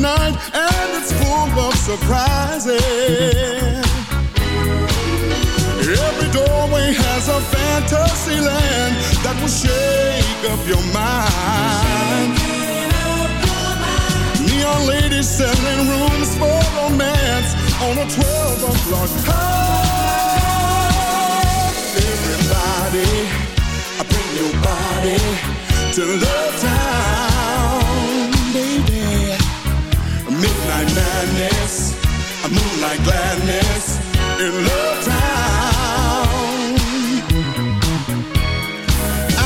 Night, and it's full of surprises. Every doorway has a fantasy land that will shake up your mind. Neon ladies selling rooms for romance on a 12 o'clock high. Everybody, I bring your body to Love Town, Madness, a moonlight gladness in Love Town.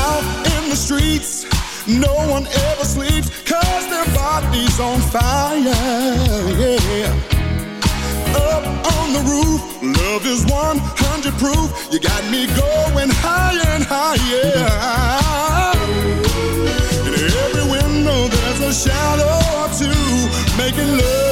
Out in the streets, no one ever sleeps, cause their body's on fire, yeah. Up on the roof, love is 100 proof. You got me going higher and higher. In every window, there's a shadow or two, making love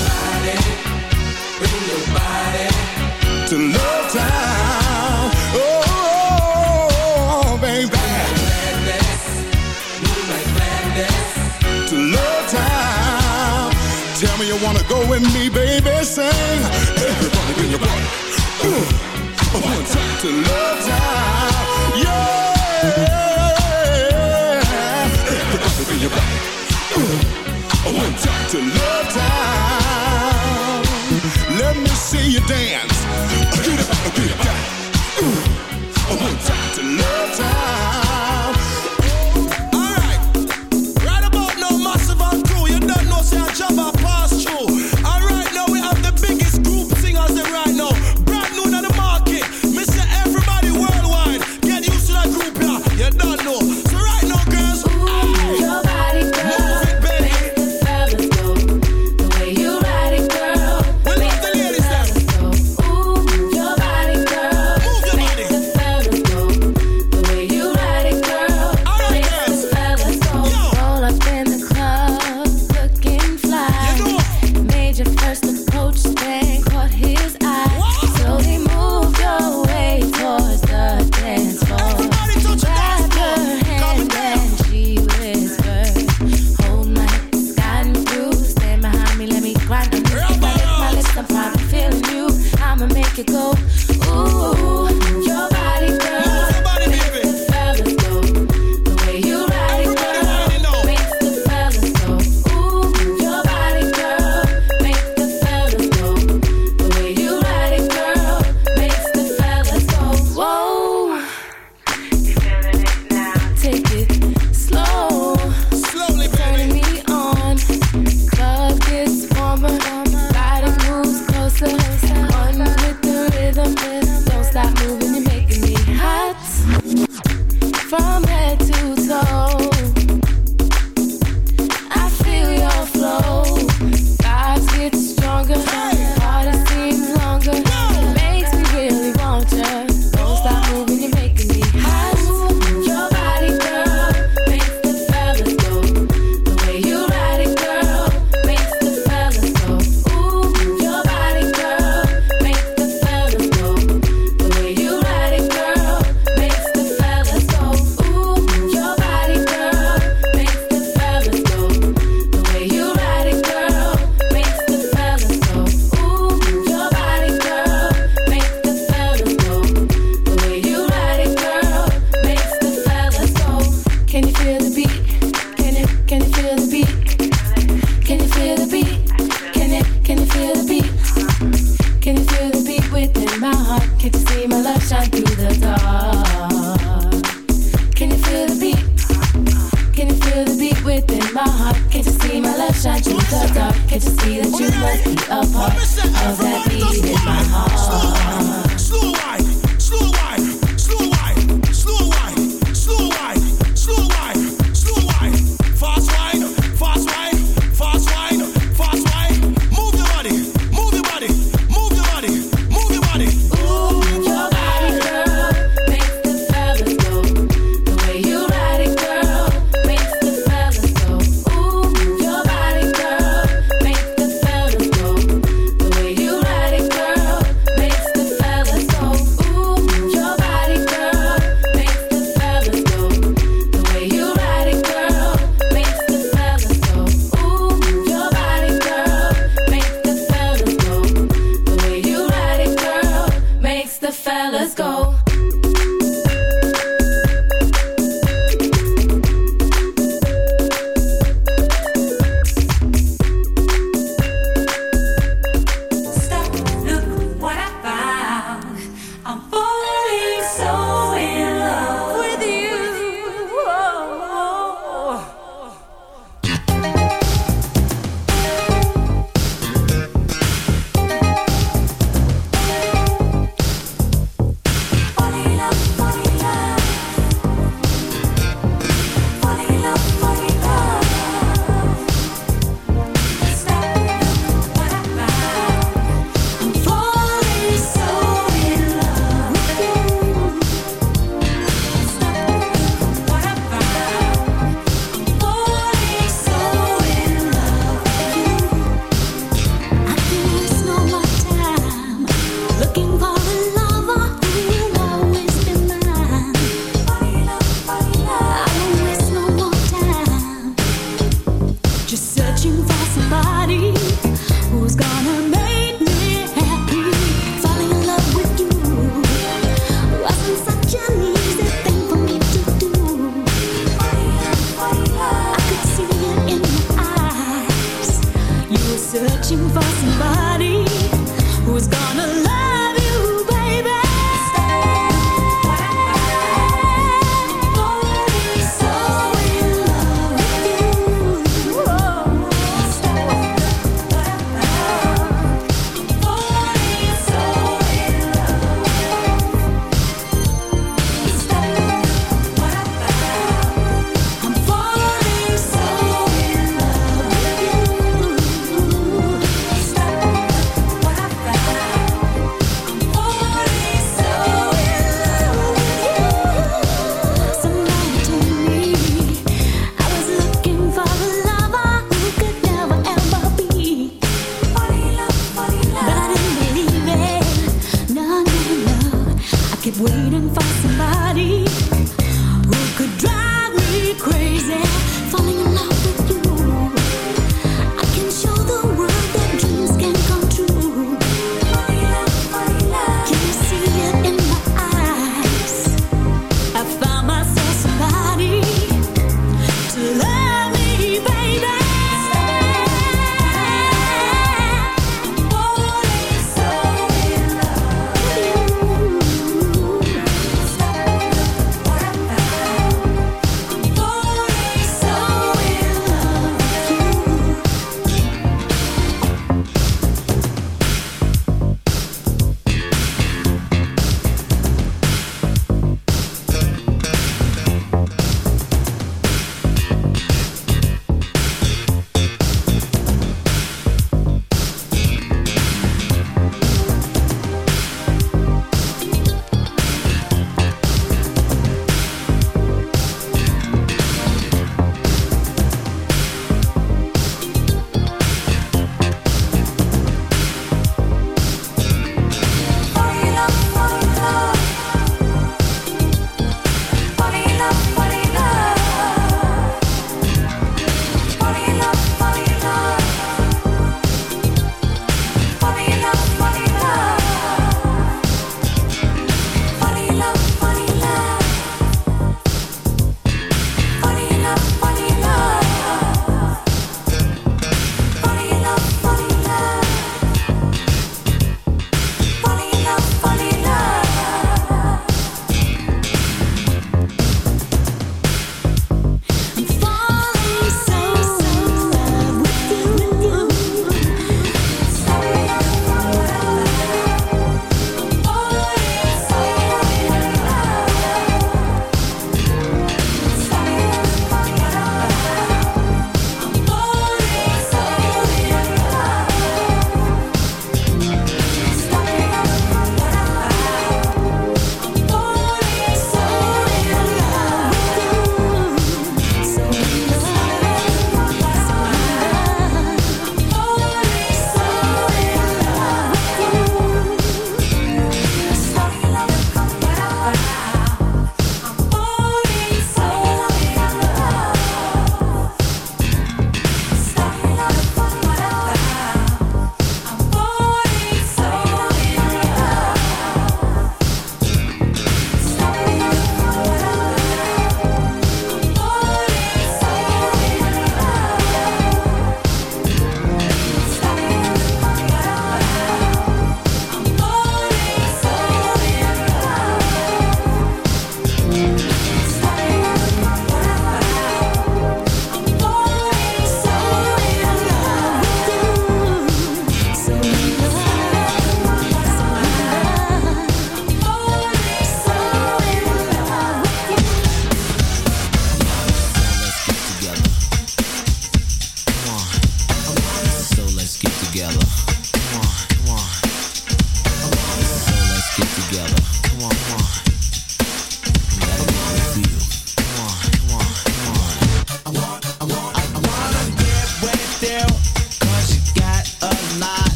Everybody, bring your body. To Love Town. Oh, Let me see you dance.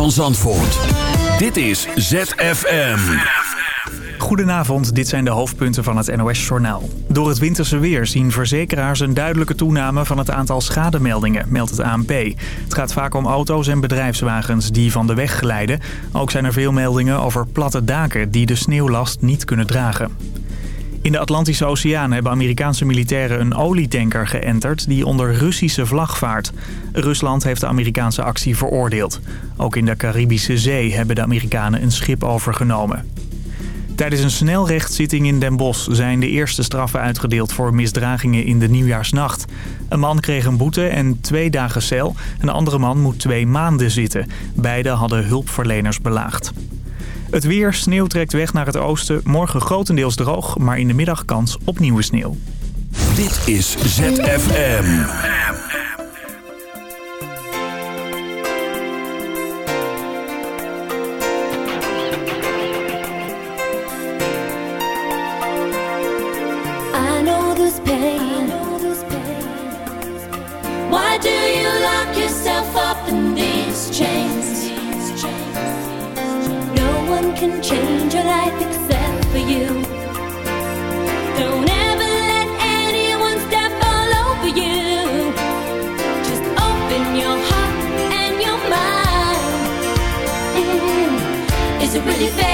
Van Zandvoort. Dit is ZFM. Goedenavond, dit zijn de hoofdpunten van het NOS-journaal. Door het winterse weer zien verzekeraars een duidelijke toename van het aantal schademeldingen, meldt het ANP. Het gaat vaak om auto's en bedrijfswagens die van de weg glijden. Ook zijn er veel meldingen over platte daken die de sneeuwlast niet kunnen dragen. In de Atlantische Oceaan hebben Amerikaanse militairen een olietanker geënterd die onder Russische vlag vaart. Rusland heeft de Amerikaanse actie veroordeeld. Ook in de Caribische Zee hebben de Amerikanen een schip overgenomen. Tijdens een snelrechtszitting in Den Bosch zijn de eerste straffen uitgedeeld voor misdragingen in de nieuwjaarsnacht. Een man kreeg een boete en twee dagen cel. Een andere man moet twee maanden zitten. Beide hadden hulpverleners belaagd. Het weer, sneeuw trekt weg naar het oosten. Morgen grotendeels droog, maar in de middag kans op nieuwe sneeuw. Dit is ZFM. universo.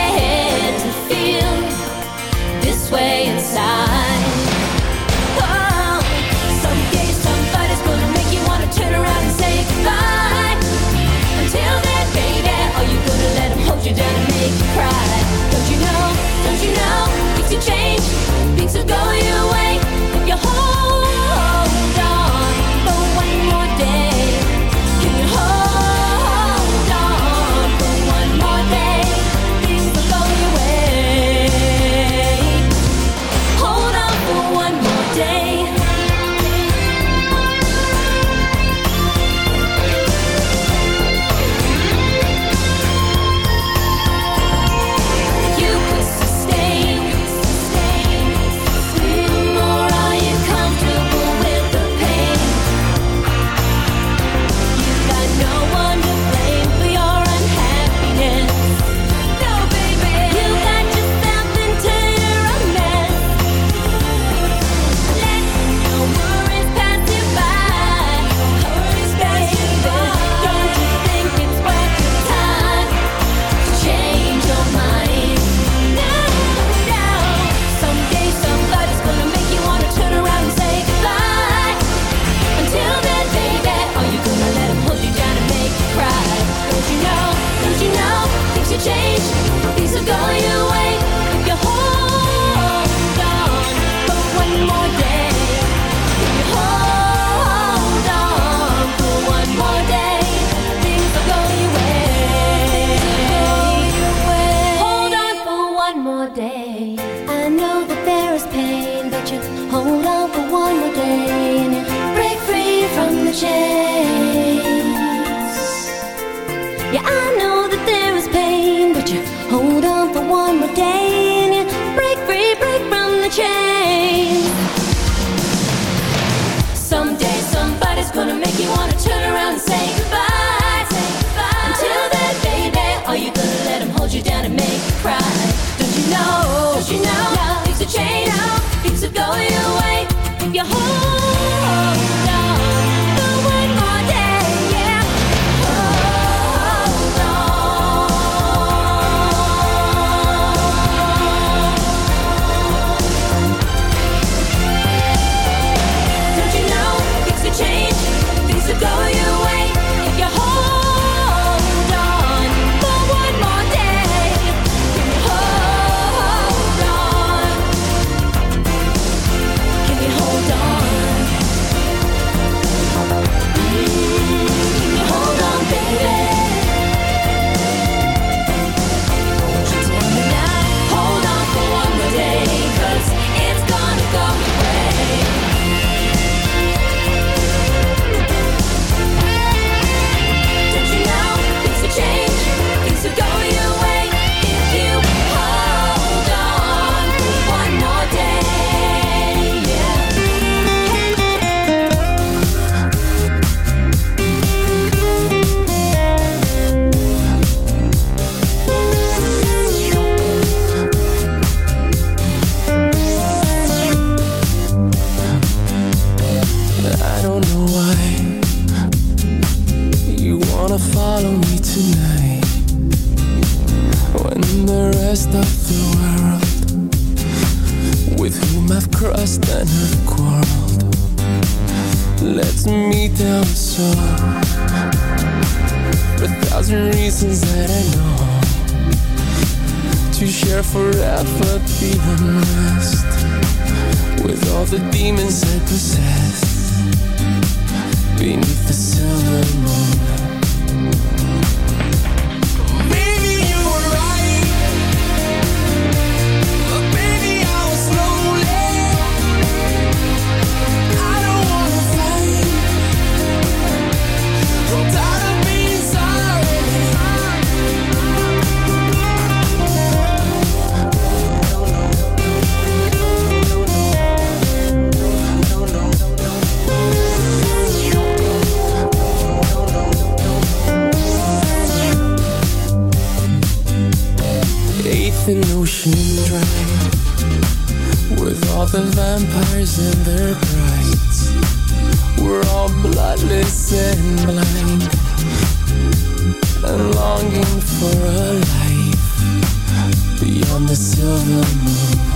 Moon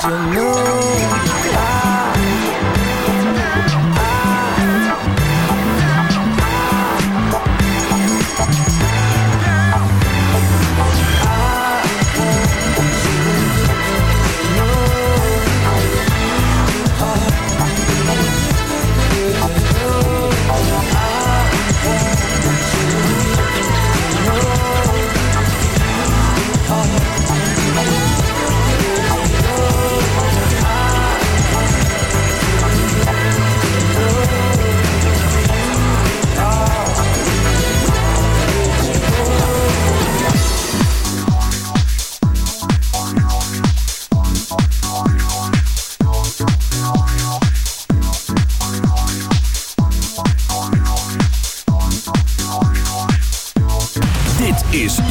就能。